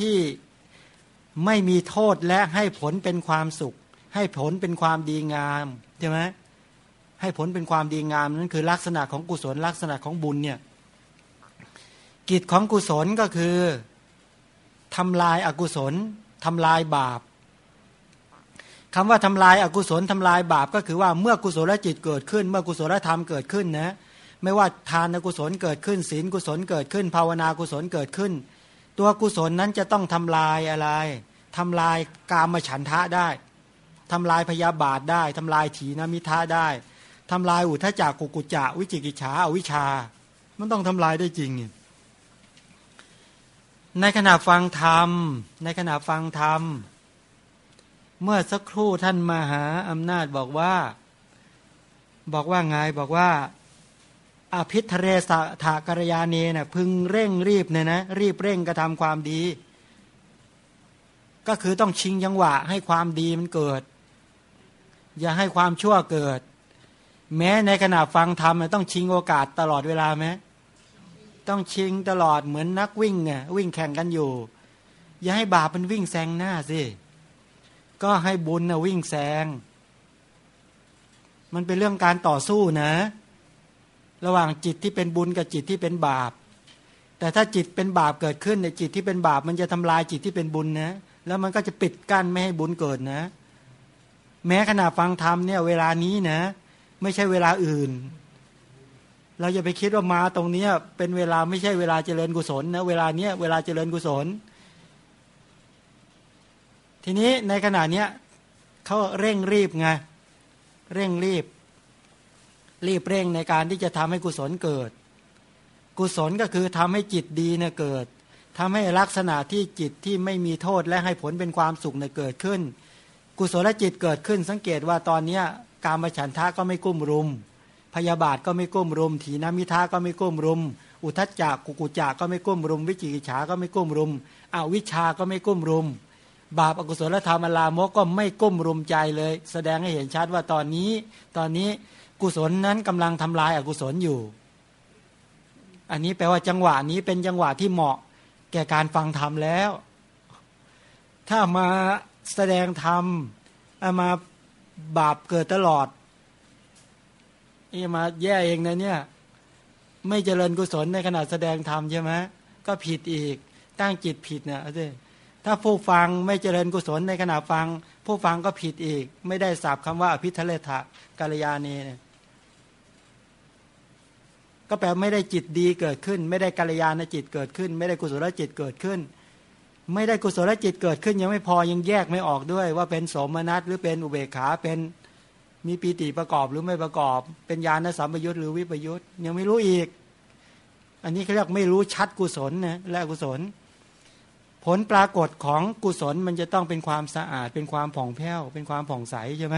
ที่ไม่มีโทษและให้ผลเป็นความสุข ให้ผลเป็นความดีงามใช่ไหมให้ผลเป็นความดีงามนั่นคือลักษณะของกุศลลักษณะของบุญเนี่ยกิจของกุศลก็คือทำลายอากุศลทำลายบาปคำว่าทำลายอากุศลทำลายบาปก็คือว่าเมื่อกุศลจิตเกิดขึ้น เมื่อกุศลธรรมเกิดขึ้นนะไม่ว่าทานกุศลเกิดขึ้น ศีลกุศลเกิดขึ้น ภาวนากุศลเกิดขึ้น ตัวกุศลนั้นจะต้องทำลายอะไรทำลายกามฉันทะได้ทำลายพยาบาทได้ทำลายถีนมิทะได้ทำลายอุทจักกุกุจะวิจิกิจฉาอวิชา มันต้องทำลายได้จริงในขณะฟังธรรม ในขณะฟังธรรม เมื่อสักครู่ท่านมหาอำนาจบอกว่า บอกว่าไงบอกว่า อภิธเรสถากรยาเนนะพึงเร่งรีบเนี่ยนะ รีบเร่งกระทำความดี ก็คือต้องชิงยังหวะให้ความดีมันเกิด อย่าให้ความชั่วเกิด แม้ในขณะฟังธรรมต้องชิงโอกาสตลอดเวลาไหมต้องชิงตลอดเหมือนนักวิ่งเนี่ยวิ่งแข่งกันอยู่ อย่าให้บาปมันวิ่งแซงหน้าสิก็ให้บุญนะวิ่งแซงมันเป็นเรื่องการต่อสู้นะ ระหว่างจิตที่เป็นบุญกับจิตที่เป็นบาป แต่ถ้าจิตเป็นบาปเกิดขึ้นในจิตที่เป็นบาป มันจะทำลายจิตที่เป็นบุญนะ แล้วมันก็จะปิดกั้นไม่ให้บุญเกิดนะ แม้ขณะฟังธรรมเนี่ยเวลานี้นะ ไม่ใช่เวลาอื่น เราจะไปคิดว่ามาตรงนี้เป็นเวลาไม่ใช่เวลาเจริญกุศลนะเวลาเนี้ยเวลาเจริญกุศล ทีนี้ในขณะเนี้ยเขาเร่งรีบไงเร่งรีบ รีบเร่งในการที่จะทำให้กุศลเกิด กุศลก็คือทำให้จิตดีเนี่ยเกิดทำให้ลักษณะที่จิตที่ไม่มีโทษและให้ผลเป็นความสุขเนี่ยเกิดขึ้น กุศลจิตเกิดขึ้น สังเกตว่าตอนเนี้ยการมาฉันทะก็ไม่กุ้มรุม พยาบาทก็ไม่กุ้มรุม ถีนามิทาก็ไม่กุ้มรุม อุทจจะกุกุจักก็ไม่กุ้มรุม วิจิกิจฉาก็ไม่กุ้มรุมอวิชาก็ไม่กุ้มรุม บาปอกุศลธรรมอลามกก็ไม่กุ้มรุมใจเลย แสดงให้เห็นชัดว่าตอนนี้ ตอนนี้ กุศลนั้นกำลังทำลายอากุศลอยู่ อันนี้แปลว่าจังหวะนี้เป็นจังหวะที่เหมาะ แก่การฟังธรรมแล้ว ถ้ามาแสดงธรรมมาบาปเกิดตลอดนี่มาแย่เองนะเนี่ย ไม่เจริญกุศลในขณะแสดงธรรมใช่ไหมก็ผิดอีกตั้งจิตผิดเนี่ยถ้าผู้ฟังไม่เจริญกุศลในขณะฟัง ผู้ฟังก็ผิดอีก ไม่ได้สับคำว่าอภิทเลทะกาลยานีเนี่ย ก็แปลไม่ได้จิตดีเกิดขึ้น ไม่ได้กัลยาณจิตเกิดขึ้น ไม่ได้กุศลจิตเกิดขึ้น ไม่ได้กุศลจิตเกิดขึ้น ยังไม่พอยังแยกไม่ออกด้วย ว่าเป็นสมนัตหรือเป็นอุเบกขาเป็นมีปีติประกอบหรือไม่ประกอบ เป็นญาณสัมปยุทธ์หรือวิปยุทธ์ยังไม่รู้อีก อันนี้เขาเรียกไม่รู้ชัดกุศลนะและกุศล ผลปรากฏของกุศลมันจะต้องเป็นความสะอาด เป็นความผ่องแผ้วเป็นความผ่องใสใช่ไหม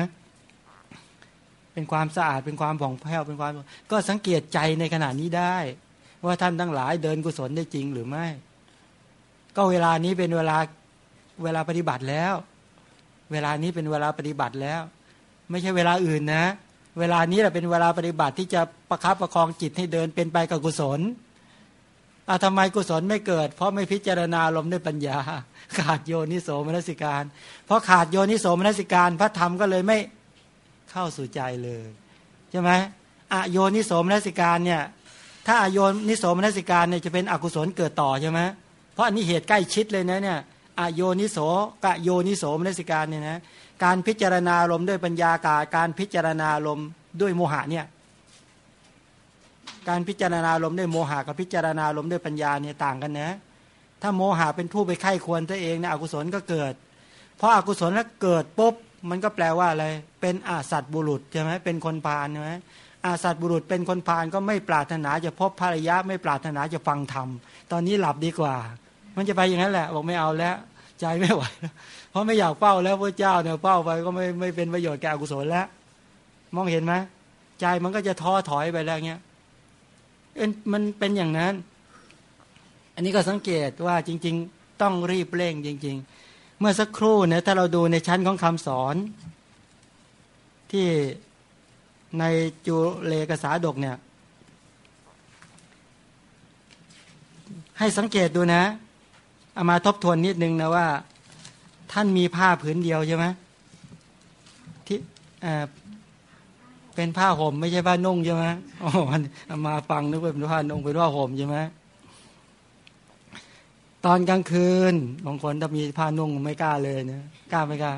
เป็นความสะอาดเป็นความผ่องแผ้วเป็นความ ก็สังเกตใจในขณะนี้ได้ ว่าท่านทั้งหลายเดินกุศลได้จริงหรือไม่ ก็เวลานี้เป็นเวลาเวลาปฏิบัติแล้ว เวลานี้เป็นเวลาปฏิบัติแล้ว ไม่ใช่เวลาอื่นนะ เวลานี้แหละเป็นเวลาปฏิบัติที่จะประคับประคองจิตให้เดินเป็นไปกับกุศลอาทำไมกุศลไม่เกิด เพราะไม่พิจารณาลมด้วยปัญญา ขาดโยนิโสมนสิการ เพราะขาดโยนิโสมนสิการ พระธรรมก็เลยไม่ เข้าสู่ใจเลยใช่ไหมอโยนิโสมนสิการเนี่ย ถ้าอโยนิโสมนสิการเนี่ยจะเป็นอกุศลเกิดต่อใช่ไหมเพราะอันนี้เหตุใกล้ชิดเลยนะเนี่ยอโยนิโสกะโยนิโสมนสิการเนี่ยนะการพิจารณาลมด้วยปัญญากาการพิจารณาลมด้วยโมหะเนี่ยการพิจารณาลมด้วยโมหะกับพิจารณาลมด้วยปัญญาเนี่ยต่างกันนะ ถ้าโมหะเป็นผู้ไปไข้ควรตัวเองเนี่ยอกุศลก็เกิด เพราะอากุศลแล้วเกิดปุ๊บ มันก็แปลว่าอะไร เป็นอาสัตบุรุษใช่ไหมเป็นคนพาลใช่ไหมอาสัตบุรุษเป็นคนพาลก็ไม่ปรารถนาจะพบภรรยาไม่ปรารถนาจะฟังธรรม ตอนนี้หลับดีกว่า มันจะไปอย่างนั้นแหละ บอกไม่เอาแล้ว ใจไม่ไหว เพราะไม่อยากเฝ้าแล้วพระเจ้าเนี่ยเฝ้าไปก็ไม่ไม่เป็นประโยชน์แก่กุศลแล้ว มองเห็นไหมใจมันก็จะท้อถอยไปแล้วเงี้ยมันเป็นอย่างนั้น อันนี้ก็สังเกตว่าจริง ๆ ต้องรีบเร่งจริง ๆ เมื่อสักครู่เนี่ยถ้าเราดูในชั้นของคำสอน ที่ในจุเลกษาดกเนี่ย ให้สังเกตดูนะเอามาทบทวนนิดนึงนะว่า ท่านมีผ้าผืนเดียวใช่ไหมที่เป็นผ้าห่มไม่ใช่ผ้านุ่งใช่ไหมอ๋อมาฟังนึกว่าเป็นผ้านุ่งเป็นผ้าห่มใช่ไหม ตอนกลางคืนบางคนถ้ามีผ้านุ่งไม่กล้าเลยนะกล้าไม่กล้า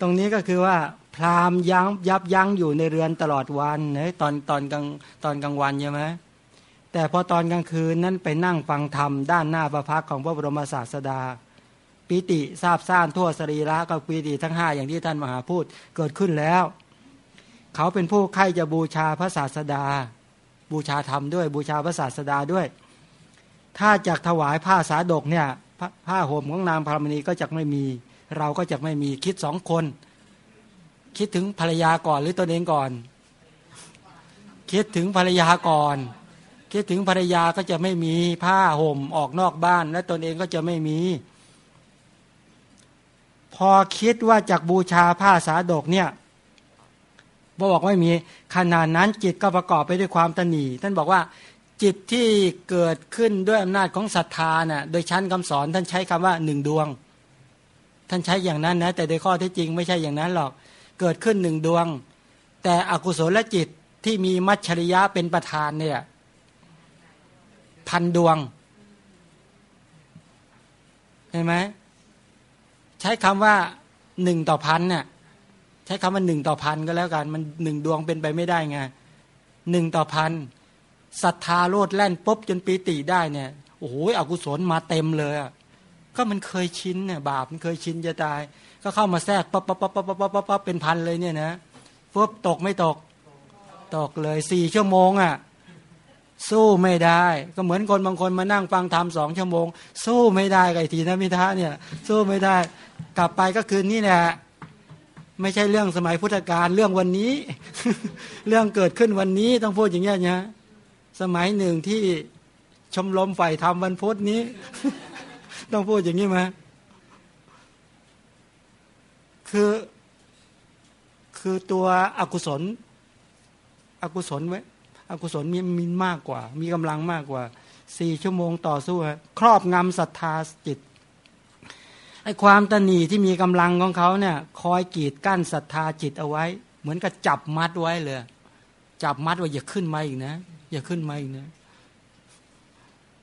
ตรงนี้ก็คือว่า พรามยั้งยับยั้งอยู่ในเรือนตลอดวันเนตอนตอนกลางตอนกลางวันใช่ไหมแต่พอตอนกลางคืนนั้นไปนั่งฟังธรรมด้านหน้าพระพักของพระบรมศาสดา ปิติทราบซ่านทั่วสรีระกับปิติทั้งห้าอย่างที่ท่านมหาพูดเกิดขึ้นแล้ว เขาเป็นผู้ใครจะบูชาพระศาสดา บูชาธรรมด้วยบูชาพระศาสดาด้วย ถ้าจากถวายผ้าสาดกเนี่ยผ้าห่มของนางพรมณีก็จะไม่มี เราก็จะไม่มีคิดสองคน คิดถึงภรรยาก่อนหรือตนเองก่อน คิดถึงภรรยาก่อน คิดถึงภรรยาก็จะไม่มีผ้าห่มออกนอกบ้าน และตนเองก็จะไม่มี พอคิดว่าจากบูชาผ้าสาดกเนี่ยบอกว่าไม่มีขนาดนั้นจิตก็ประกอบไปด้วยความตนีท่านบอกว่า จิตที่เกิดขึ้นด้วยอำนาจของศรัทธาน่ะโดยชั้นคำสอนท่านใช้คำว่าหนึ่งดวง ท่านใช้อย่างนั้นนะแต่โดยข้อที่จริงไม่ใช่อย่างนั้นหรอก เกิดขึ้นหนึ่งดวง แต่อกุศลจิตที่มีมัจฉริยะเป็นประธานเนี่ยพันดวงเห็นไหมใช้คำว่าหนึ่งต่อพันเนี่ยใช้คำว่าหนึ่งต่อพันก็แล้วกัน มันหนึ่งดวงเป็นไปไม่ได้ไงหนึ่งต่อพัน ศรัทธาโลดแล่นปุ๊บจนปีติได้เนี่ยโอ้โหอกุศลมาเต็มเลยอะก็มันเคยชินเนี่ยบาปมันเคยชินจะตาย ก็เข้ามาแทรกปั๊บปั๊บปั๊บปั๊บปั๊บปั๊บปั๊บเป็นพันเลยเนี่ยนะปุ๊บตกไม่ตก ตกเลยสี่ชั่วโมงอะสู้ไม่ได้ ก็เหมือนคนบางคนมานั่งฟังธรรมสองชั่วโมง สู้ไม่ได้ไอ้ทีนะมิท้าเนี่ย สู้ไม่ได้ กลับไปก็คืนนี่แหละไม่ใช่เรื่องสมัยพุทธกาลเรื่องวันนี้ เรื่องเกิดขึ้นวันนี้ต้องพูดอย่างเงี้ยนะ สมัยหนึ่งที่ชมรมฝ่ายธรรมวันพุธนี้ ต้องพูดอย่างนี้ไหมคือคือตัวอกุศล อกุศลไว้อกุศลมีมีมากกว่า มีกำลังมากกว่าสี่ชั่วโมงต่อสู้ครอบงำศรัทธาจิตไอความตนีที่มีกำลังของเขาเนี่ย คอยกีดกั้นศรัทธาจิตเอาไว้ เหมือนกับจับมัดไว้เลย จับมัดว่าอย่าขึ้นมาอีกนะ อย่าขึ้นมาอีกนะ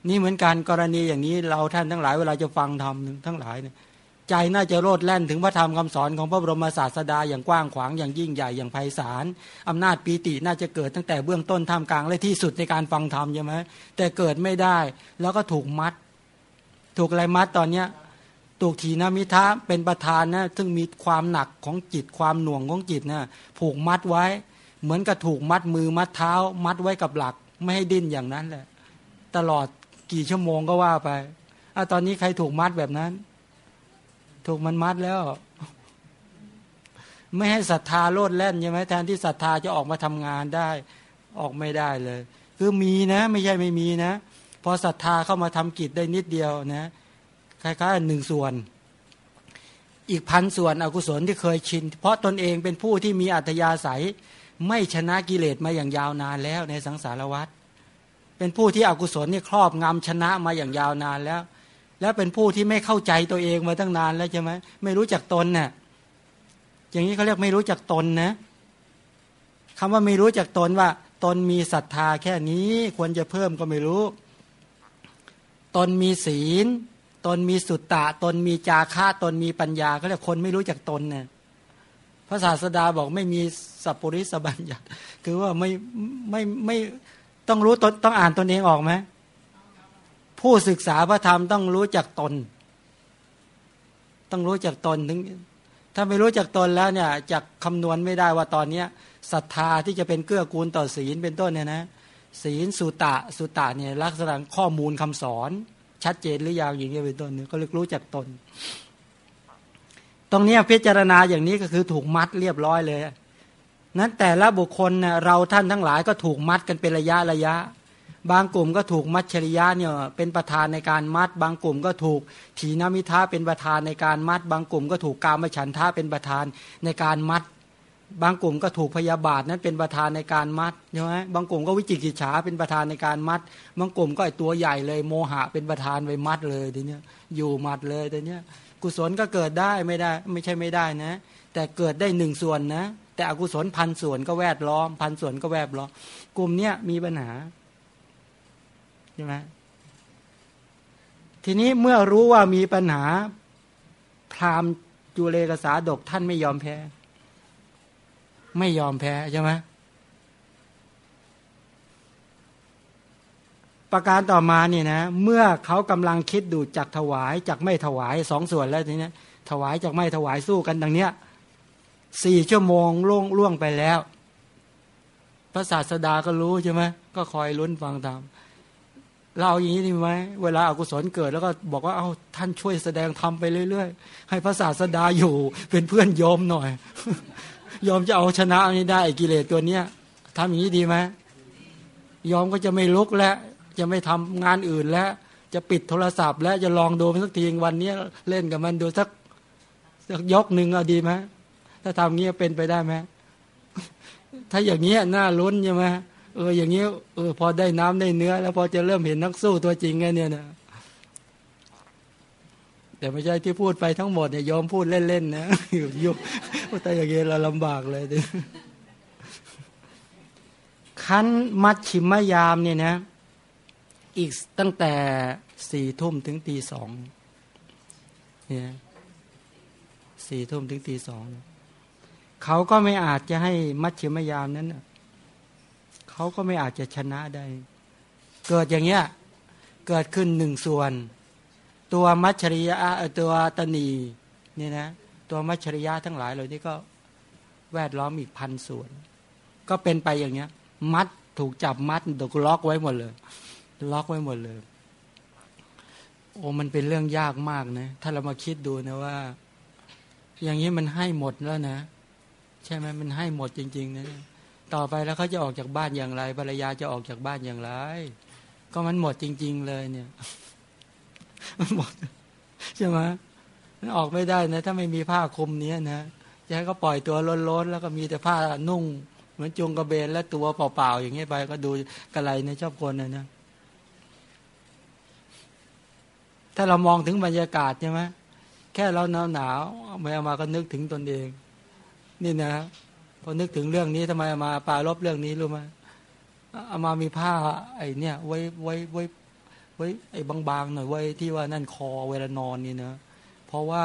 นี่เหมือนการกรณีอย่างนี้เราท่านทั้งหลายเวลาจะฟังธรรมทั้งหลายเนี่ยใจน่าจะโลดแล่นถึงพระธรรมคำสอนของพระบรมศาสดาอย่างกว้างขวางอย่างยิ่งใหญ่อย่างไพศาลอำนาจปีติน่าจะเกิดตั้งแต่เบื้องต้นท่ามกลางและที่สุดในการฟังธรรมใช่ไหมแต่เกิดไม่ได้แล้วก็ถูกมัด ถูกอะไรมัดตอนเนี้ยถูกทีนามิทะเป็นประธานนะซึ่งมีความหนักของจิตความหน่วงของจิตนะผูกมัดไว้ เหมือนกับถูกมัดมือมัดเท้า มัดไว้กับหลัก ไม่ให้ดิ้นอย่างนั้นแหละ ตลอดกี่ชั่วโมงก็ว่าไปอตอนนี้ใครถูกมัดแบบนั้น ถูกมันมัดแล้ว ไม่ให้ศรัทธาโลดแล่นใช่ไหมแทนที่ศรัทธาจะออกมาทำงานได้ ออกไม่ได้เลย คือมีนะ ไม่ใช่ไม่มีนะ พอศรัทธาเข้ามาทำกิจได้นิดเดียวนะคล้ายๆหนึ่งส่วน อีกพันส่วนอกุศลที่เคยชิน เพราะตนเองเป็นผู้ที่มีอัธยาศัย ไม่ชนะกิเลสมาอย่างยาวนานแล้วในสังสารวัฏเป็นผู้ที่อกุศลนี่ครอบงำชนะมาอย่างยาวนานแล้ว แล้วเป็นผู้ที่ไม่เข้าใจตัวเองมาตั้งนานแล้วใช่ไหมไม่รู้จักตนนะ่ยอย่างนี้เขาเรียกไม่รู้จักตนนะคำว่าไม่รู้จักตนว่า ตนมีศรัทธาแค่นี้ควรจะเพิ่มก็ไม่รู้ ตนมีศีล ตนมีสุตตะ ตนมีจาค่าตนมีปัญญาเขาเรียกคนไม่รู้จักตนเนี่ย พระศาสดาบอกไม่มีสัพปริสบัญญัติ คือว่าไม่ไม่ไม่ต้องรู้ตนต้องอ่านตนเองออกไหมผู้ศึกษาพระธรรมต้องรู้จักตน ต้องรู้จักตนถึง ถ้าไม่รู้จักตนแล้วเนี่ยจะคำนวณไม่ได้ว่าตอนเนี้ยศรัทธาที่จะเป็นเกื้อกูลต่อศีลเป็นต้นเนี่ยนะศีลสุตะสุตะเนี่ยลักษณะข้อมูลคำสอน ชัดเจนหรือยังอย่างนี้เป็นต้นเนี่ยก็เรียกรู้จักตน รงนี้พิจารณาอย่างนี้ก็คือถูกมัดเรียบร้อยเลย นั้นแต่ละบุคคลเราท่านทั้งหลายก็ถูกมัดกันเป็นระยะระยะ บางกลุ่มก็ถูกมัชริยะเนี่ยเป็นประธานในการมัด บางกลุ่มก็ถูกถีนมิทาเป็นประธานในการมัด บางกลุ่มก็ถูกกามฉันทะเป็นประธานในการมัด บางกลุ่มก็ถูกพยาบาทนั้นเป็นประธานในการมัดใช่ไหมบางกลุ่มก็วิจิกิจฉาเป็นประธานในการมัด บางกลุ่มก็ไอตัวใหญ่เลย โมหะเป็นประธานไปมัดเลยทีเนี้ยอยู่มัดเลยทีเนี้ย กุศลก็เกิดได้ไม่ได้ ไม่ใช่ไม่ได้นะ แต่เกิดได้หนึ่งส่วนนะ แต่อกุศลพันส่วนก็แวดล้อม พันส่วนก็แวดล้อม กลุ่มเนี้ยมีปัญหาใช่ไหมทีนี้เมื่อรู้ว่ามีปัญหาพราหมณ์จุเลกษาดกท่านไม่ยอมแพ้ ไม่ยอมแพ้ใช่ไหม ประการต่อมาเนี่ยนะเมื่อเขากำลังคิดดูจากถวายจากไม่ถวายสองส่วนแล้วทีนี้ถวายจากไม่ถวายสู้กันดังเนี้ยสี่ชั่วโมงล่วงล่วงไปแล้ว พระศาสดาก็รู้ใช่ไหมก็คอยลุ้นฟังตามเราอย่างนี้ดีไหมเวลาอากุศลเกิดแล้วก็บอกว่าเอาท่านช่วยแสดงธรรมไปเรื่อยๆ ให้พระศาสดาอยู่ เป็นเพื่อนยอมหน่อยยอมจะเอาชนะอันนี้ได้กิเลสตัวเนี้ยทำอย่างนี้ดีไหมยอมก็จะไม่ลุกแล้ว จะไม่ทำงานอื่นแล้ว จะปิดโทรศัพท์ แล้วจะลองดูสักทีวันนี้เล่นกับมันดูสักสักยกหนึ่งเอาดีไหมถ้าทำเงี้ยเป็นไปได้ไหมถ้าอย่างเงี้ยน่าลุ้นใช่ไหมเอออย่างนี้ยเออพอได้น้ำได้เนื้อ แล้วพอจะเริ่มเห็นนักสู้ตัวจริงไงเนี่ยนะแต่ไม่ใช่ที่พูดไปทั้งหมดเนี่ยยอมพูดเล่นๆนะอยู่ยุบแต่อย่างเงี้ยเราลำบากเลยดิคันมัดชิมยามเนี่ยนะ อีกตั้งแต่สี่ทุ่มถึงตีสองเนี่ยสี่ทุ่มถึงตีสองเขาก็ไม่อาจจะให้มัดชิมยามนั้นเขาก็ไม่อาจจะชนะได้ เกิดอย่างเงี้ยเกิดขึ้นหนึ่งส่วน ตัวมัชชริยะตัวตนีนี่นะตัวมัชชริยะทั้งหลายเหลยนี่ก็แวดล้อมอีกพันส่วน ก็เป็นไปอย่างเงี้ย มัดถูกจับมัดถูกล็อกไว้หมดเลย ล็อกไว้หมดเลย โอ้มันเป็นเรื่องยากมากนะ ถ้าเรามาคิดดูนะว่า อย่างนี้มันให้หมดแล้วนะ ใช่ไหมมันให้หมดจริง ๆ นะ ต่อไปแล้วเขาจะออกจากบ้านอย่างไรภรรยาจะออกจากบ้านอย่างไร ก็มันหมดจริง ๆ เลยเนี่ยมันหมดใช่ไหมมันออกไม่ได้นะ ถ้าไม่มีผ้าคลุมเนี้ยนะจะให้เขาปล่อยตัวล้นๆแล้วก็มีแต่ผ้านุ่ง เหมือนจงกระเบนและตัวเปล่าๆอย่างเงี้ยไปก็ดูกระไรในชอบคนนะนะ ถ้าเรามองถึงบรรยากาศใช่ไหมแค่เราหนาวหนาวไม่เอามาก็นึกถึงตนเอง นี่นะพอนึกถึงเรื่องนี้ทำไมมาปาลบเรื่องนี้รู้ไหมเอามามีผ้าไอ้เนี่ย ไว้ไว้ไว้ไว้ไอ้บางๆหน่อยไว้ที่ว่านั่นคอเวลานอนนี่เนะเพราะว่า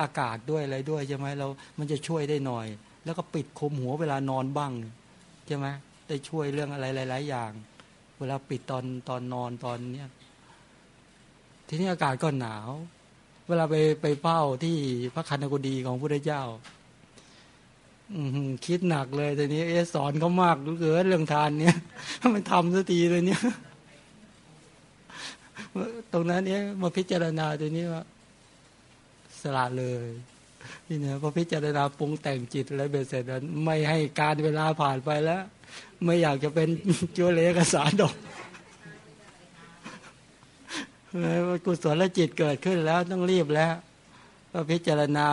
อากาศด้วยอะไรด้วยใช่ไหมเรา มันจะช่วยได้หน่อย แล้วก็ปิดคุมหัวเวลานอนบ้างใช่ไหมได้ช่วยเรื่องอะไรหลาย ๆ อย่าง เวลาปิดตอนตอนนอนตอนเนี้ย ทีนี้อากาศก็หนาว เวลาไปไปเฝ้าที่พระคันกุดีของพระเจ้าคิดหนักเลยแต่นี้เอสอนเขามากเหลือเรื่องทานเนี่ยมันทำสักทีเลยเนี่ยตรงนั้นเนี่ยมาพิจารณาตัวนี้ว่าสละเลยนี่เนี่ยพอพิจารณาปรุงแต่งจิตอะไรเบ็ดเสร็จนั้นไม่ให้การเวลาผ่านไปแล้ว ไม่อยากจะเป็นจัวเลกสารดอก กุศลจิตเกิดขึ้นแล้วต้องรีบแล้ว ก็พิจารณา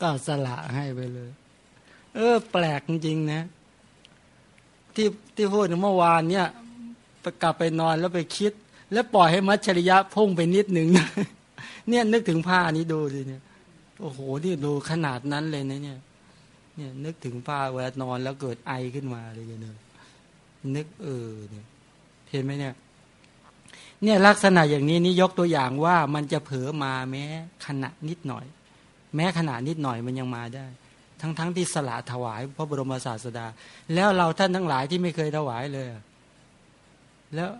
ก็สละให้ไปเลย เออ แปลกจริงๆนะ ที่ที่พูดเมื่อวานเนี่ยกลับไปนอนแล้วไปคิด แล้วปล่อยให้มัชริยะพุ่งไปนิดหนึ่งเนี่ยนึกถึงผ้านี้ดูสิเนี่ย โอ้โหนี่ดูขนาดนั้นเลยนะเนี่ย เนี่ย นึกถึงผ้าเวลานอนแล้วเกิดไอขึ้นมาเลยเนี่ยนึกเออเนี่ยเห็นไหมเนี่ย เนี่ยลักษณะอย่างนี้นี่ยกตัวอย่างว่ามันจะเผลอมาแม้ขณะนิดหน่อย แม้ขนาดนิดหน่อยมันยังมาได้ ทั้งๆทที่สละถวายพระบรมศาสดา แล้วเราท่านทั้งหลายที่ไม่เคยถวายเลย แล้ว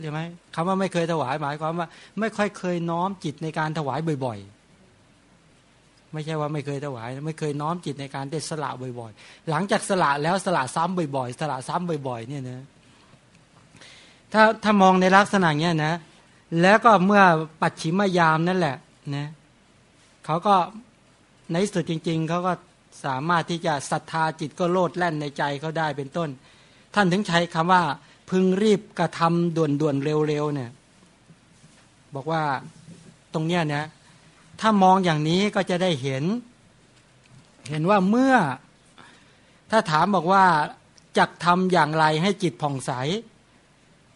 เห็นไหมคำว่าไม่เคยถวายหมายความว่า ไม่ค่อยเคยน้อมจิตในการถวายบ่อย ๆ ไม่ใช่ว่าไม่เคยถวาย ไม่เคยน้อมจิตในการเด็ดสละบ่อย ๆ หลังจากสละแล้วสละซ้ำบ่อย ๆ สละซ้ำบ่อย ๆ เนี่ยนะ ถ้าถ้ามองในลักษณะเนี้ยนะ แล้วก็เมื่อปัจฉิมยามนั่นแหละนะเขาก็ในสุดจริง ๆ เขาก็สามารถที่จะศรัทธาจิตก็โลดแล่นในใจเขาได้เป็นต้น ท่านถึงใช้คำว่า พึงรีบกระทำด่วนๆเร็วๆเนี่ย บอกว่าตรงเนี้ยนะถ้ามองอย่างนี้ก็จะได้เห็น เห็นว่าเมื่อ ถ้าถามบอกว่าจักทำอย่างไรให้จิตผ่องใส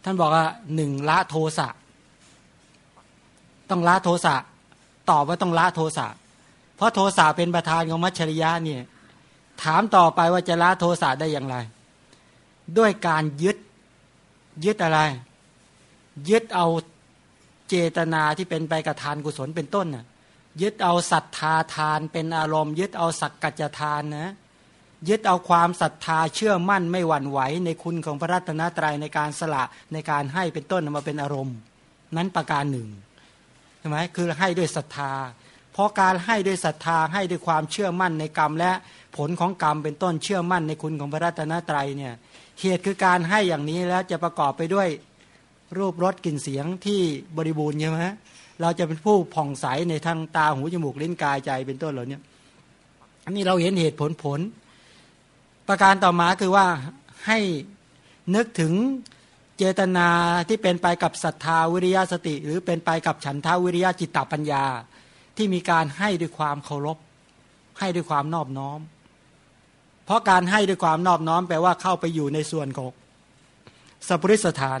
ท่านบอกว่าหนึ่งละโทสะต้องละโทสะตอบว่าต้องละโทสะเพราะโทสะเป็นประธานของมัชริยะเนี่ยถามต่อไปว่าจะละโทสะได้อย่างไร ด้วยการยึดยึดอะไร ยึดเอาเจตนาที่เป็นไปกับทานกุศลเป็นต้นน่ะยึดเอาศรัทธาทานเป็นอารมณ์ ยึดเอาสักกัจจทานนะ ยึดเอาความศรัทธาเชื่อมั่นไม่หวั่นไหวในคุณของพระรัตนตรัยในการสละในการให้เป็นต้นมาเป็นอารมณ์ นั้นประการหนึ่งใช่ไหมคือให้ด้วยศรัทธา เพราะการให้ด้วยศรัทธาให้ด้วยความเชื่อมั่นในกรรม และผลของกรรมเป็นต้นเชื่อมั่นในคุณของพระรัตนตรัยเนี่ยเหตุคือการให้อย่างนี้แล้วจะประกอบไปด้วยรูปรสกลิ่นเสียงที่บริบูรณ์ใช่ไหมเราจะเป็นผู้ผ่องใสในทางตาหูจมูกลิ้นกายใจเป็นต้นเหล่านี้อันนี้เราเห็นเหตุผลผล ประการต่อมาคือว่าให้นึกถึงเจตนาที่เป็นไปกับศรัทธาวิริยะสติ หรือเป็นไปกับฉันทาวิริยะจิตตปัญญา ที่มีการให้ด้วยความเคารพ ให้ด้วยความนอบน้อม เพราะการให้ด้วยความนอบน้อมแปลว่าเข้าไปอยู่ในส่วนของสัพพุริสถาน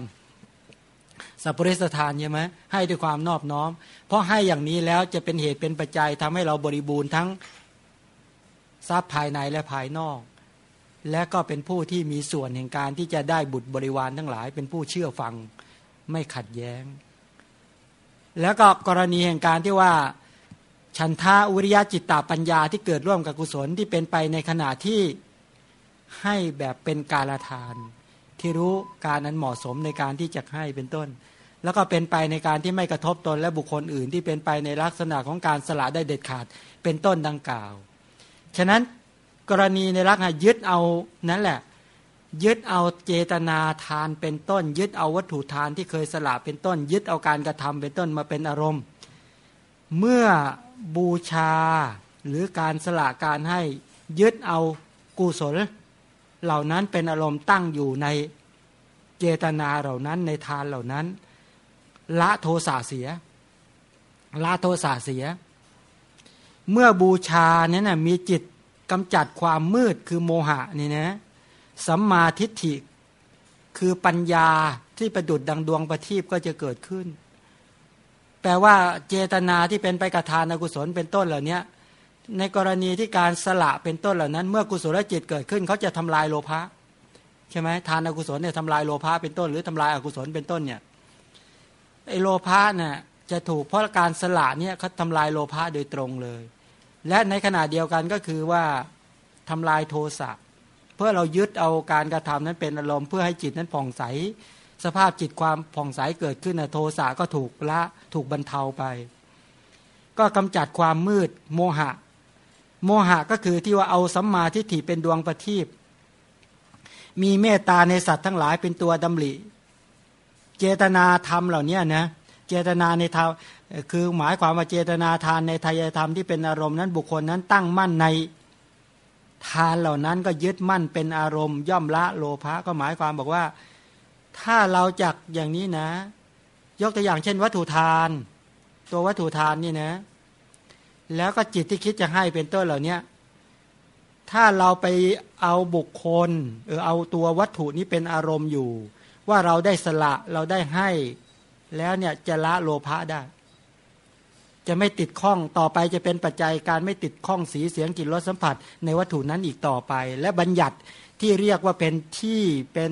สัพพุริสถานใช่ไหมให้ด้วยความนอบน้อม เพราะให้อย่างนี้แล้วจะเป็นเหตุเป็นปัจจัยทำให้เราบริบูรณ์ทั้งทรัพย์ภายในและภายนอก และก็เป็นผู้ที่มีส่วนแห่งการที่จะได้บุตรบริวารทั้งหลาย เป็นผู้เชื่อฟังไม่ขัดแย้ง แล้วก็กรณีแห่งการที่ว่าฉันทาอุริยจิตตาปัญญาที่เกิดร่วมกับกุศลที่เป็นไปในขณะที่ให้แบบเป็นกาลทาน ที่รู้การนั้นเหมาะสมในการที่จะให้เป็นต้น แล้วก็เป็นไปในการที่ไม่กระทบตนและบุคคลอื่น ที่เป็นไปในลักษณะของการสละได้เด็ดขาดเป็นต้นดังกล่าว ฉะนั้น กรณีในลักษณะยึดเอานั่นแหละ ยึดเอาเจตนาทานเป็นต้น ยึดเอาวัตถุทานที่เคยสละเป็นต้น ยึดเอาการกระทำเป็นต้นมาเป็นอารมณ์ เมื่อบูชาหรือการสละการให้ยึดเอากุศล เหล่านั้นเป็นอารมณ์ตั้งอยู่ในเจตนาเหล่านั้นในทานเหล่านั้น ละโทสะเสีย ละโทสะเสีย เมื่อบูชาเนี่ยนะมีจิต กำจัดความมืดคือโมหะนี่นะสัมมาทิฏฐิคือปัญญาที่ประดุดดังดวงประทีปก็จะเกิดขึ้น แปลว่าเจตนาที่เป็นไปกระทานอกุศลเป็นต้นเหล่านี้ในกรณีที่การสละเป็นต้นเหล่านั้น เมื่อกุศลจิตเกิดขึ้นเขาจะทำลายโลภะใช่ไหมทานอกุศลเนี่ยทำลายโลภะเป็นต้น หรือทำลายอกุศลเป็นต้นเนี่ยไอโลภะเนี่ยจะถูกเพราะการสละเนี่ยเขาทำลายโลภะโดยตรงเลย และในขณะเดียวกันก็คือว่าทำลายโทสะเพื่อเรายึดเอาการกระทำนั้นเป็นอารมณ์เพื่อให้จิตนั้นผ่องใส สภาพจิตความผ่องใสเกิดขึ้นนะโทสะก็ถูกละถูกบรรเทาไป ก็กำจัดความมืดโมหะ โมหะก็คือที่ว่าเอาสัมมาทิฏฐิเป็นดวงประทีปมีเมตตาในสัตว์ทั้งหลายเป็นตัวดำริ เจตนาธรรมเหล่านี้นะเจตนาในทา คือหมายความว่าเจตนาทานในทายธรรมที่เป็นอารมณ์นั้นบุคคลนั้นตั้งมั่นในทานเหล่านั้นก็ยึดมั่นเป็นอารมณ์ ย่อมละโลภะก็หมายความบอกว่า ถ้าเราจักอย่างนี้นะ ยกตัวอย่างเช่น วัตถุทาน ตัววัตถุทานนี่นะ แล้วก็จิตที่คิดจะให้เป็นต้นเหล่านี้ถ้าเราไปเอาบุคคลเออเอาตัววัตถุนี้เป็นอารมณ์อยู่ ว่าเราได้สละเราได้ให้ แล้วเนี่ยจะละโลภะได้ จะไม่ติดข้องต่อไปจะเป็นปัจจัยการไม่ติดข้องสีเสียงกลิ่นรสสัมผัส ในวัตถุนั้นอีกต่อไป และบัญญัติที่เรียกว่าเป็นที่เป็น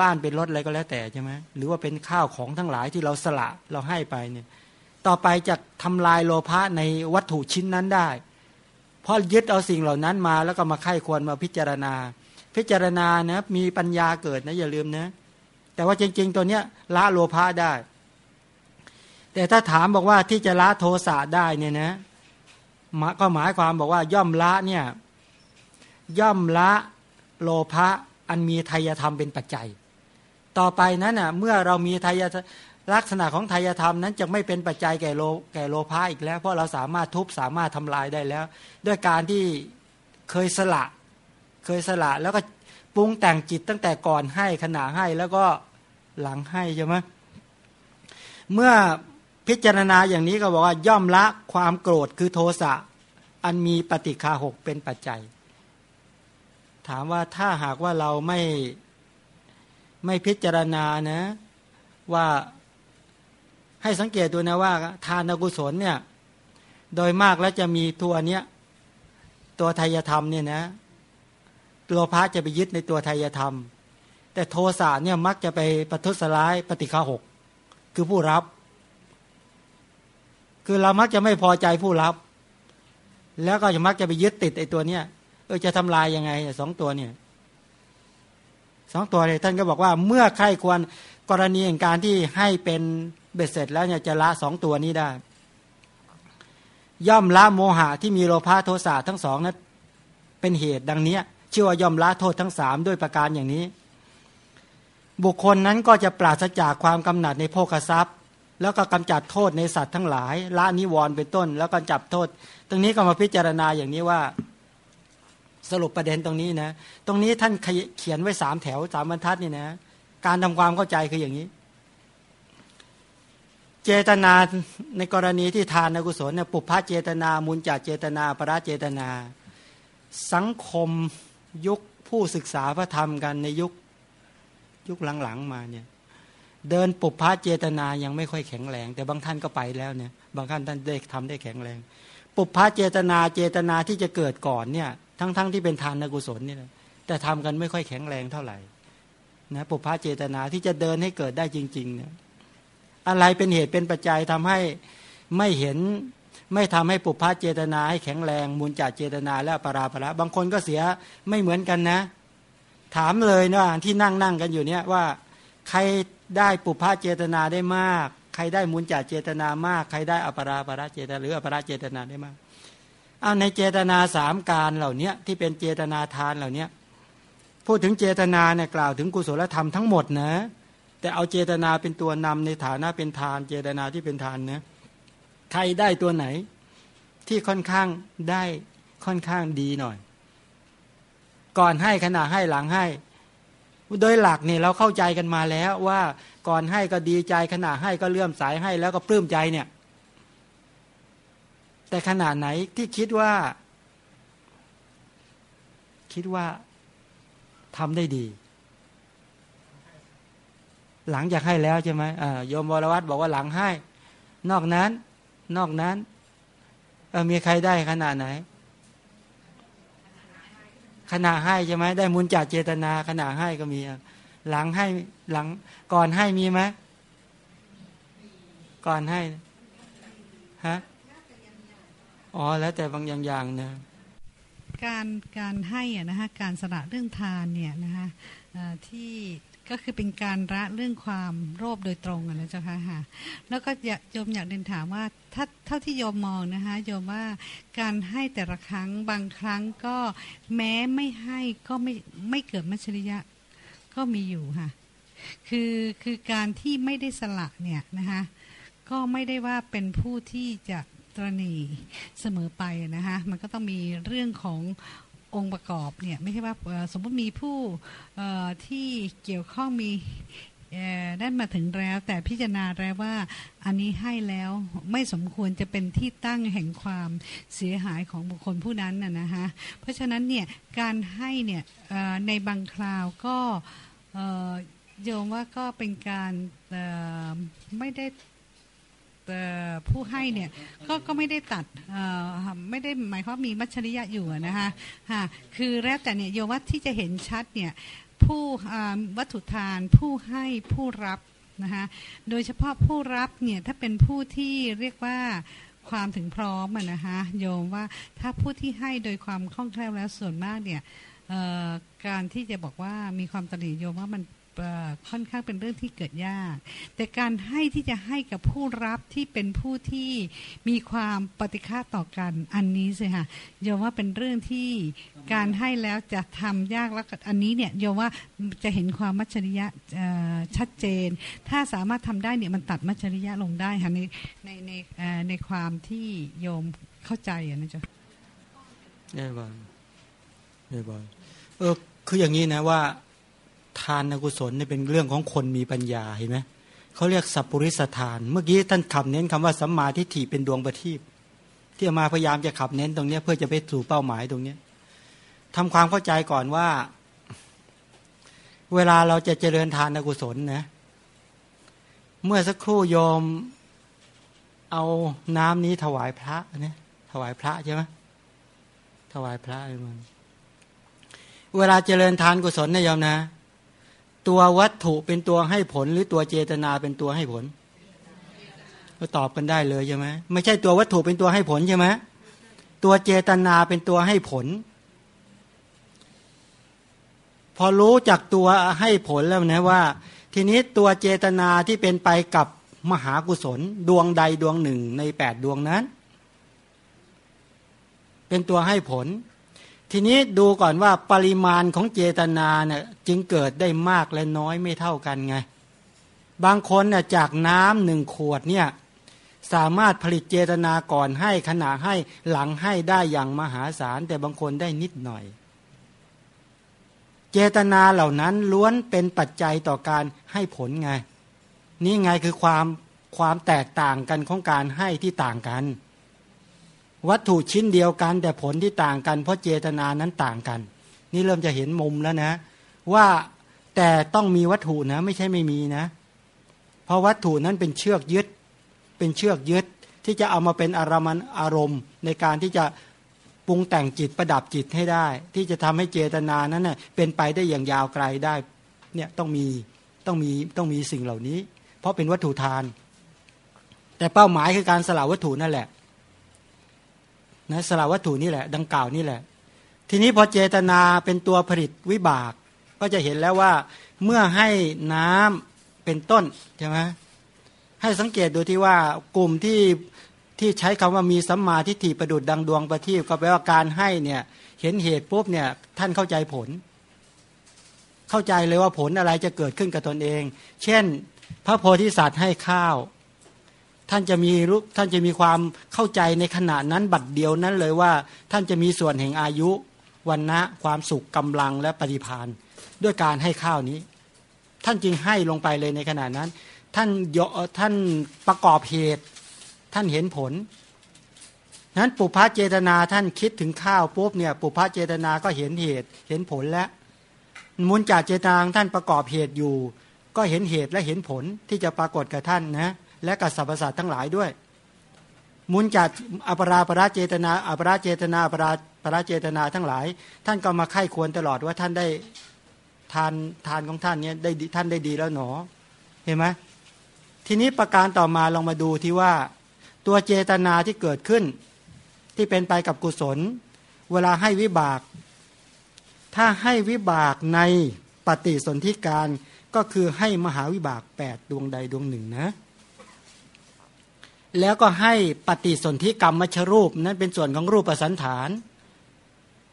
บ้านเป็นรถอะไรก็แล้วแต่ใช่ไหมหรือว่าเป็นข้าวของทั้งหลายที่เราสละเราให้ไปเนี่ยต่อไปจะทำลายโลภะในวัตถุชิ้นนั้นได้เพราะยึดเอาสิ่งเหล่านั้นมาแล้วก็มาไข้ควรมาพิจารณา พิจารณานะมีปัญญาเกิดนะอย่าลืมนะแต่ว่าจริง ๆ ตัวเนี้ยละโลภะได้ แต่ถ้าถามบอกว่าที่จะละโทสะได้เนี่ยนะก็หมายความบอกว่าย่อมละเนี่ยย่อมละโลภะอันมีไทยธรรมเป็นปัจจัย ต่อไปนั้นอะเมื่อเรามีทยลักษณะของทยธรรมนั้นจะไม่เป็นปัจจัยแก่โลแก่โลภะอีกแล้ว เพราะเราสามารถทุบสามารถทำลายได้แล้ว ด้วยการที่เคยสละเคยสละแล้วก็ปรุงแต่งจิตตั้งแต่ก่อนให้ขณะให้แล้วก็หลังให้ใช่ไหมเมื่อ พิจารณาอย่างนี้ก็บอกว่าย่อมละความโกรธคือโทสะอันมีปฏิคาหกเป็นปัจจัย ถามว่าถ้าหากว่าเราไม่ไม่พิจารณานะ ว่าให้สังเกตดูนะว่า ทานกุศลเนี่ยโดยมากแล้วจะมีตัวเนี้ยตัวไทยธรรมเนี่ยนะตัวพระจะไปยึดในตัวไทยธรรม แต่โทสะเนี่ยมักจะไปประทุษร้ายปฏิฆาหกคือผู้รับ คือเรามักจะไม่พอใจผู้รับ แล้วก็จะมักจะไปยึดติดไอ้ตัวเนี้ยเออจะทำลายยังไงสองตัวเนี่ยสองตัวเลยท่านก็บอกว่าเมื่อใครควรกรณีอย่างการที่ให้เป็นเบ็ดเสร็จแล้วเนี่ยจะละสองตัวนี้ได้ ย่อมละโมหะที่มีโลภะโทสะทั้งสองนั้นเป็นเหตุดังนี้ชื่อว่าย่อมละโทษทั้งสามด้วยประการอย่างนี้ บุคคลนั้นก็จะปราศจากความกำหนัดในโภคทรัพย์ แล้วก็กำจัดโทษในสัตว์ทั้งหลายละนิวรณ์เป็นต้น แล้วก็จับโทษ ตรงนี้ก็มาพิจารณาอย่างนี้ว่า สรุปประเด็นตรงนี้นะ ตรงนี้ท่านเขียนไว้สามแถวสามบรรทัดนี่นะ การทำความเข้าใจคืออย่างนี้ เจตนาในกรณีที่ทานกุศลเนี่ยปุพพะเจตนา มุญจเจตนาปราเจตนา สังคมยุคผู้ศึกษาพระธรรมกันในยุคยุคหลังๆมาเนี่ย เดินปุพพะเจตนายังไม่ค่อยแข็งแรง แต่บางท่านก็ไปแล้วเนี่ยบางท่านท่านได้ทำได้แข็งแรง ปุพพะเจตนาเจตนาที่จะเกิดก่อนเนี่ยทั้งๆทที่เป็นทานกุศลนี่นะแต่ทำกันไม่ค่อยแข็งแรงเท่าไหร่นะปุพพะเจตนาที่จะเดินให้เกิดได้จริงๆเนี่ยอะไรเป็นเหตุเป็นปัจจัยทำให้ไม่เห็นไม่ทำให้ปุพพะเจตนาให้แข็งแรงมูลจากเจตนาและปราภระบางคนก็เสียไม่เหมือนกันนะ ถามเลยนะที่นั่งนั่งกันอยู่เนี่ยว่า ใคร ได้ปุพพะเจตนาได้มาก ใครได้มูลจาเจตนามาก ใครได้อปราภระเจตนาหรืออปราเจตนาได้มากเอาในเจตนาสามการเหล่านี้ที่เป็นเจตนาทานเหล่านี้พูดถึงเจตนาเนี่ยกล่าวถึงกุศลธรรมทั้งหมดนะ แต่เอาเจตนาเป็นตัวนำในฐานะเป็นทานเจตนาที่เป็นทานนะใครได้ตัวไหน ที่ค่อนข้างได้ค่อนข้างดีหน่อย ก่อนให้ขณะให้หลังให้ โดยหลักเนี่ยเราเข้าใจกันมาแล้วว่าก่อนให้ก็ดีใจขณะให้ก็เลื่อมสายให้แล้วก็ปลื้มใจเนี่ย แต่ขนาดไหนที่คิดว่า คิดว่าทำได้ดี หลังจากให้แล้วใช่ไหมโยมวรวัตรบอกว่าหลังให้ นอกนั้น นอกนั้นมีใครได้ขนาดไหน ขณะให้ใช่ไหมได้มุนจากเจตนา ขณะให้ก็มี หลังให้หลังก่อนให้มีไหมก่อนให้ฮะอ๋อแล้วแต่บางอย่างๆนะการการให้อะนะคะการสละเรื่องทานเนี่ยนะคะที่ ก็คือเป็นการละเรื่องความโลภโดยตรงนะเจ้าค่ะค่ะแล้วก็อยากโยมอยากเรียนถามว่าถ้าเท่าที่โยมมองนะคะโยมว่าการให้แต่ละครั้งบางครั้งก็แม้ไม่ให้ก็ไม่ไม่เกิดมัชริยะก็มีอยู่ค่ะ คือคือการที่ไม่ได้สละเนี่ยนะคะก็ไม่ได้ว่าเป็นผู้ที่จะตรณีเสมอไปนะคะมันก็ต้องมีเรื่องของ องค์ประกอบเนี่ยไม่ใช่ว่าสมมติมีผู้ที่เกี่ยวข้องมีได้มาถึงแล้วแต่พิจารณาแล้วว่าอันนี้ให้แล้วไม่สมควรจะเป็นที่ตั้งแห่งความเสียหายของบุคคลผู้นั้นน่ะนะคะเพราะฉะนั้นเนี่ยการให้เนี่ยในบางคราวก็โยมว่าก็เป็นการไม่ได้ ผู้ให้เนี่ยก็ก็ไม่ได้ตัดไม่ได้หมายความมีมัชริยะอยู่นะคะคือแล้วแต่เนี่ยโยวัตที่จะเห็นชัดเนี่ยผู้วัตถุทานผู้ให้ผู้รับนะคะโดยเฉพาะผู้รับเนี่ยถ้าเป็นผู้ที่เรียกว่าความถึงพร้อมนะคะโยมว่าถ้าผู้ที่ให้โดยความคล่องแคล่วแล้วส่วนมากเนี่ยการที่จะบอกว่ามีความตรีโยมว่ามัน ค่อนข้างเป็นเรื่องที่เกิดยาก แต่การให้ที่จะให้กับผู้รับที่เป็นผู้ที่มีความปฏิฆาต่อกันอันนี้สิค่ะโยมว่าเป็นเรื่องที่การให้แล้วจะทำยากแล้วอันนี้เนี่ยโยมว่าจะเห็นความมัจฉริยะชัดเจน ถ้าสามารถทำได้เนี่ยมันตัดมัจฉริยะลงได้ค่ะในในในในความที่โยมเข้าใจอะนะจ๊ะแน่บอนแน่บอนเออคืออย่างนี้นะว่า ทานกุศลเนี่ยเป็นเรื่องของคนมีปัญญาเห็นไหมเขาเรียกสัพปริสทาน เมื่อกี้ท่านคำเน้นคำว่าสัมมาทิฏฐิเป็นดวงประทีปที่มาพยายามจะขับเน้นตรงนี้เพื่อจะไปสู่เป้าหมายตรงนี้ทำความเข้าใจก่อนว่า เวลาเราจะเจริญทานกุศลนะเมื่อสักครู่โยมเอาน้ำนี้ถวายพระเนี่ยถวายพระใช่ไหมถวายพระมันเวลาเจริญทานกุศลนะโยมนะ ตัววัตถุเป็นตัวให้ผล หรือตัวเจตนาเป็นตัวให้ผล ก็ตอบกันได้เลยใช่ไหมไม่ใช่ตัววัตถุเป็นตัวให้ผลใช่ไหมตัวเจตนาเป็นตัวให้ผล พอรู้จักตัวให้ผลแล้วนะว่า ทีนี้ตัวเจตนาที่เป็นไปกับมหากุศล ดวงใดดวงหนึ่งในแปดดวงนั้น เป็นตัวให้ผล ทีนี้ดูก่อนว่าปริมาณของเจตนาเนี่ยจึงเกิดได้มากและน้อยไม่เท่ากันไง บางคนเนี่ยจากน้ำหนึ่งขวดเนี่ยสามารถผลิตเจตนาก่อนให้ขณะให้หลังให้ได้อย่างมหาศาล แต่บางคนได้นิดหน่อย เจตนาเหล่านั้นล้วนเป็นปัจจัยต่อการให้ผลไง นี่ไงคือความความแตกต่างกันของการให้ที่ต่างกัน วัตถุชิ้นเดียวกัน แต่ผลที่ต่างกัน เพราะเจตนานั้นต่างกัน นี่เริ่มจะเห็นมุมแล้วนะ ว่าแต่ต้องมีวัตถุนะ ไม่ใช่ไม่มีนะ เพราะวัตถุนั้นเป็นเชือกยึด เป็นเชือกยึดที่จะเอามาเป็นอารมันอารมณ์ ในการที่จะปรุงแต่งจิตประดับจิตให้ได้ ที่จะทำให้เจตนานั้นเน่ยเป็นไปได้อย่างยาวไกลได้เนี่ยต้องมีต้องมีต้องมีสิ่งเหล่านี้ เพราะเป็นวัตถุทาน แต่เป้าหมายคือการสละวัตถุนั่นแหละ นะสละวัตถุนี่แหละดังกล่าวนี่แหละ ทีนี้พอเจตนาเป็นตัวผลิตวิบาก ก็จะเห็นแล้วว่าเมื่อให้น้ำเป็นต้นใช่ไหมให้สังเกตดูที่ว่ากลุ่มที่ที่ใช้คำว่ามีสัมมาทิฏฐิประดุดดังดวงประทีปก็แปลว่าการให้เนี่ยเห็นเหตุปุ๊บเนี่ยท่านเข้าใจผล เข้าใจเลยว่าผลอะไรจะเกิดขึ้นกับตนเอง เช่น พระโพธิสัตว์ให้ข้าว ท่านจะมีรู้ท่านจะมีความเข้าใจในขณะนั้นบัดเดียวนั้นเลยว่า ท่านจะมีส่วนแห่งอายุวันนะความสุขกำลังและปฏิพานด้วยการให้ข้าวนี้ ท่านจึงให้ลงไปเลยในขณะนั้น ท่านยท่านประกอบเหตุ ท่านเห็นผลนั้นปุพพะเจตนาท่านคิดถึงข้าวปุ๊บเนี่ยปุพพะเจตนาก็เห็นเหตุเห็นผลแล้วมุนจากเจตนาท่านประกอบเหตุอยู่ ก็เห็นเหตุและเห็นผลที่จะปรากฏกับท่านนะ และกับสรรพสัตว์ทั้งหลายด้วย มุนจากอปราปราเจตนาอปราเจตนาอปราปราเจตนาทั้งหลาย ท่านก็มาไข้ควรตลอดว่าท่านได้ทานทานของท่านเนี่ยได้ท่านได้ดีแล้วหนอ เห็นไหมทีนี้ประการต่อมาลองมาดูที่ว่า ตัวเจตนาที่เกิดขึ้น ที่เป็นไปกับกุศล เวลาให้วิบาก ถ้าให้วิบากในปฏิสนธิการก็คือให้มหาวิบากแปดดวงใดดวงหนึ่งนะ แล้วก็ให้ปฏิสนธิกรรมมชรูปนั้นเป็นส่วนของรูปประสันฐาน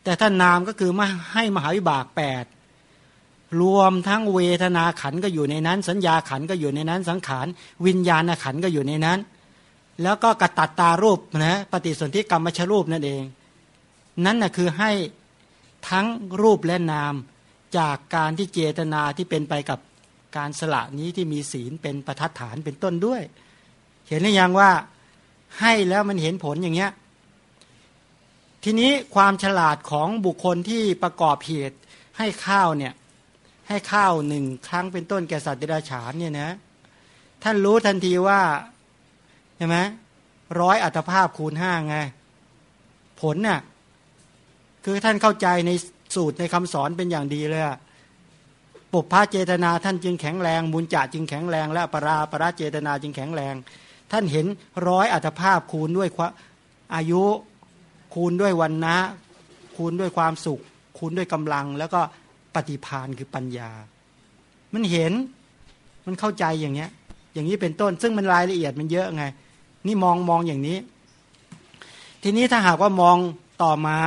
แต่ถ้านามก็คือมาให้มหาวิบากแปดรวมทั้งเวทนาขันก็อยู่ในนั้น สัญญาขันก็อยู่ในนั้น สังขารวิญญาณขันก็อยู่ในนั้น แล้วก็กระตัดตารูปนะปฏิสนธิกรรมชรูปนั่นเอง นั่นนะคือให้ทั้งรูปและนามจากการที่เจตนาที่เป็นไปกับการสละนี้ที่มีศีลเป็นประทัดฐานเป็นต้นด้วย เห็นหรือยังว่าให้แล้วมันเห็นผลอย่างเงี้ย ทีนี้ความฉลาดของบุคคลที่ประกอบเหตุให้ข้าวเนี่ย ให้ข้าวหนึ่งครั้งเป็นต้นแก่สัตว์เดรัจฉานเนี่ยนะท่านรู้ทันทีว่าใช่ไหมร้อยอัตภาพคูณห้าไง ผลน่ะคือท่านเข้าใจในสูตรในคำสอนเป็นอย่างดีเลยปุพพะเจตนาท่านจึงแข็งแรงบุญจะจึงแข็งแรง และปราปราเจตนาจึงแข็งแรง ท่านเห็นร้อยอัตภาพคูณด้วยอายุคูณด้วยวันนะคูณด้วยความสุข คูณด้วยกำลัง แล้วก็ปฏิพานคือปัญญา มันเห็นมันเข้าใจอย่างเนี้ย อย่างนี้เป็นต้น ซึ่งมันรายละเอียดมันเยอะไง นี่มองมองอย่างนี้ ทีนี้ถ้าหากว่ามองต่อมา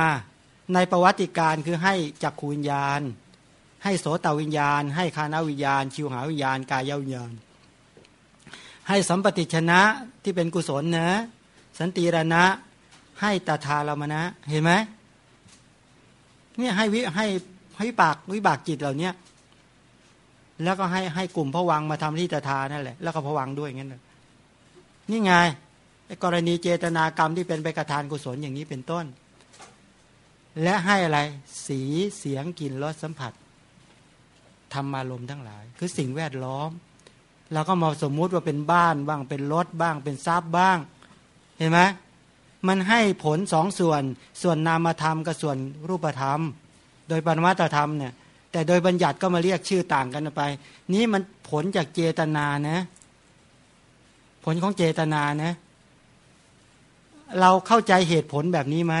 ในประวัติการคือให้จักขูวิญญาณ ให้โสตวิญญาณ ให้คานาวิญญาณ ชิวหาวิญญาณ กายวิญญาณ ให้สัมปติชนะที่เป็นกุศลนะ สันติรณะ ให้ตาทารมณะเห็นไหมเนี่ยให้วิให้วิบากวิบากจิตเหล่านี้แล้วก็ให้ให้กลุ่มพวังมาทำที่ตถานั่นแหละแล้วก็พวังด้วยงั้นนี่ไงกรณีเจตนากรรมที่เป็นไปกระทานกุศลอย่างนี้เป็นต้น และให้อะไรสีเสียงกลิ่นรสสัมผัสธรรมารมทั้งหลาย คือสิ่งแวดล้อม เราก็มาสมมุติว่าเป็นบ้านบ้างเป็นรถบ้าง เป็นทรัพย์บ้าง เห็นไหมมันให้ผลสองส่วน ส่วนนามธรรมกับส่วนรูปธรรม โดยปรมัตธรรมเนี่ย แต่โดยบัญญัติก็มาเรียกชื่อต่างกันไป นี้มันผลจากเจตนานะ ผลของเจตนานะ เราเข้าใจเหตุผลแบบนี้ไหม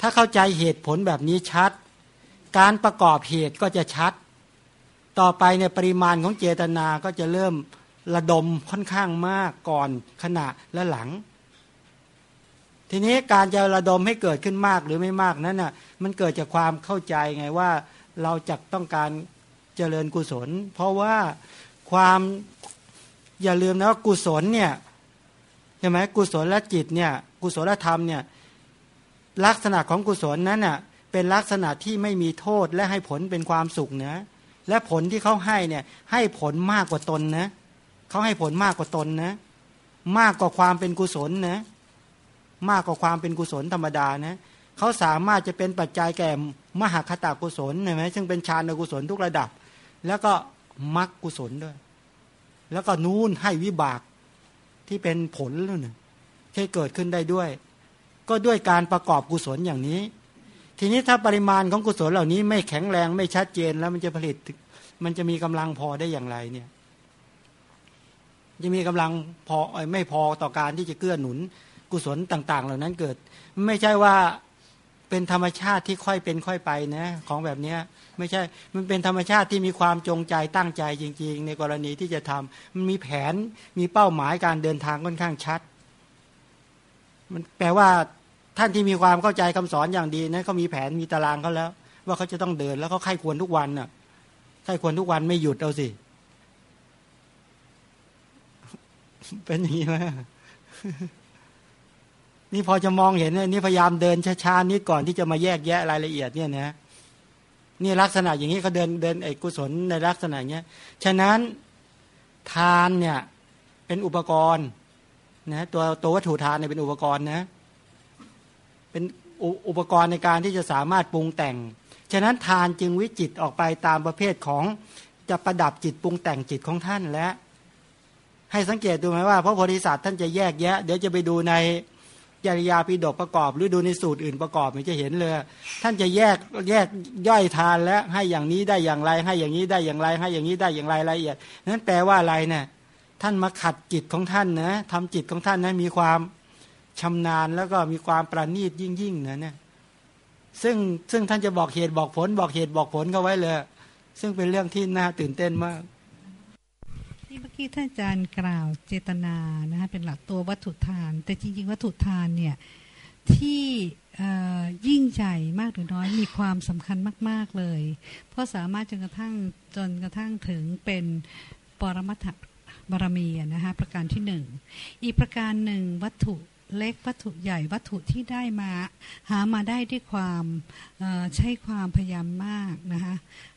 ถ้าเข้าใจเหตุผลแบบนี้ชัด การประกอบเหตุก็จะชัด ต่อไปในปริมาณของเจตนาก็จะเริ่มระดมค่อนข้างมากก่อนขณะและหลัง ทีนี้การจะระดมให้เกิดขึ้นมากหรือไม่มากนั้นน่ะมันเกิดจากความเข้าใจไงว่าเราจะต้องการเจริญกุศล เพราะว่าความอย่าลืมนะว่ากุศลเนี่ยใช่ไหมกุศลและจิตเนี่ยกุศลธรรมเนี่ยลักษณะของกุศลนั้นน่ะเป็นลักษณะที่ไม่มีโทษและให้ผลเป็นความสุขเนะ และผลที่เขาให้เนี่ยให้ผลมากกว่าตนนะเขาให้ผลมากกว่าตนนะ มากกว่าความเป็นกุศลนะ มากกว่าความเป็นกุศลธรรมดานะเขาสามารถจะเป็นปัจจัยแก่มหาคตากุศลใช่ไหมซึ่งเป็นฌานกุศลทุกระดับ แล้วก็มรรคกุศลด้วย แล้วก็นู่นให้วิบากที่เป็นผลแล้วนี่ยที่เกิดขึ้นได้ด้วย ก็ด้วยการประกอบกุศลอย่างนี้ ทีนี้ถ้าปริมาณของกุศลเหล่านี้ไม่แข็งแรงไม่ชัดเจนแล้วมันจะผลิต มันจะมีกำลังพอได้อย่างไรเนี่ย จะมีกำลังพอไม่พอต่อการที่จะเกื้อหนุนกุศลต่าง ๆ เหล่านั้นเกิด ไม่ใช่ว่าเป็นธรรมชาติที่ค่อยเป็นค่อยไปนะของแบบนี้ไม่ใช่ มันเป็นธรรมชาติที่มีความจงใจตั้งใจจริง ๆ ในกรณีที่จะทำมันมีแผนมีเป้าหมายการเดินทางค่อนข้างชัด มันแปลว่า ท่านที่มีความเข้าใจคำสอนอย่างดีนะเขามีแผนมีตารางเขาแล้ว ว่าเขาจะต้องเดินแล้วเขาไข้ควรทุกวันน่ะไข้ควรทุกวันไม่หยุดเอาสิ เป็นอย่างนี้ไหมนี่พอจะมองเห็นนี่พยายามเดินช้าๆนิดก่อนที่จะมาแยกแยะรายละเอียดเนี่ยนะนี่ลักษณะอย่างนี้เขาเดินเดินไอ้กุศลในลักษณะเนี้ยฉะนั้นทานเนี่ยเป็นอุปกรณ์นะตัวตัววัตถุทานเนี่ยเป็นอุปกรณ์นะ เป็นอุปกรณ์ในการที่จะสามารถปรุงแต่ง ฉะนั้นทานจึงวิจิตออกไปตามประเภทของจะประดับจิตปรุงแต่งจิตของท่านและ ให้สังเกตดูไหมว่าพระโพธิสัตว์ท่านจะแยกแยะ เดี๋ยวจะไปดูในจริยาปิดกประกอบ หรือดูในสูตรอื่นประกอบมันจะเห็นเลย ท่านจะแยกแยกย่อยทานและให้อย่างนี้ได้อย่างไร ให้อย่างนี้ได้อย่างไร ให้อย่างนี้ได้อย่างไรรายละเอียด นั้นแปลว่าอะไรเนี่ยท่านมาขัดจิตของท่านนะทำจิตของท่านนะมีความ ชำนาญแล้วก็มีความประณีตยิ่งยิ่งนะเนี่ยซึ่งซึ่งท่านจะบอกเหตุบอกผล บอกเหตุบอกผลเขาไว้เลย ซึ่งเป็นเรื่องที่น่าตื่นเต้นมากที่เมื่อกี้ท่านอาจารย์กล่าวเจตนานะคะเป็นหลักตัววัตถุทาน แต่จริง ๆ วัตถุทานเนี่ยที่ยิ่งใหญ่มากหรือน้อยมีความสำคัญมาก ๆเลย เพราะสามารถจนกระทั่งจนกระทั่งถึงเป็นปรมัตถบารมีนะคะประการที่หนึ่งอีกประการหนึ่งวัตถุ เล็กวัตถุใหญ่วัตถุที่ได้มา หามาได้ด้วยความใช้ความพยายามมากนะคะ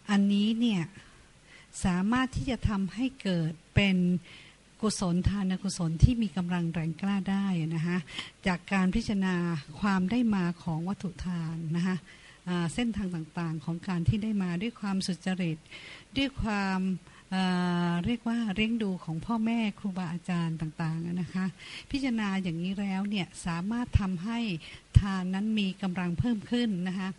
อันนี้เนี่ยสามารถที่จะทำให้เกิดเป็นกุศลทานกุศลที่มีกำลังแรงกล้าได้นะคะจากการพิจารณาความได้มาของวัตถุทานนะคะเส้นทางต่างๆของการที่ได้มาด้วยความสุจริต ด้วยความ เรียกว่าเลี้ยงดูของพ่อแม่ครูบาอาจารย์ต่างๆนะคะ พิจารณาอย่างนี้แล้วเนี่ยสามารถทำให้ทานนั้นมีกำลังเพิ่มขึ้นนะคะ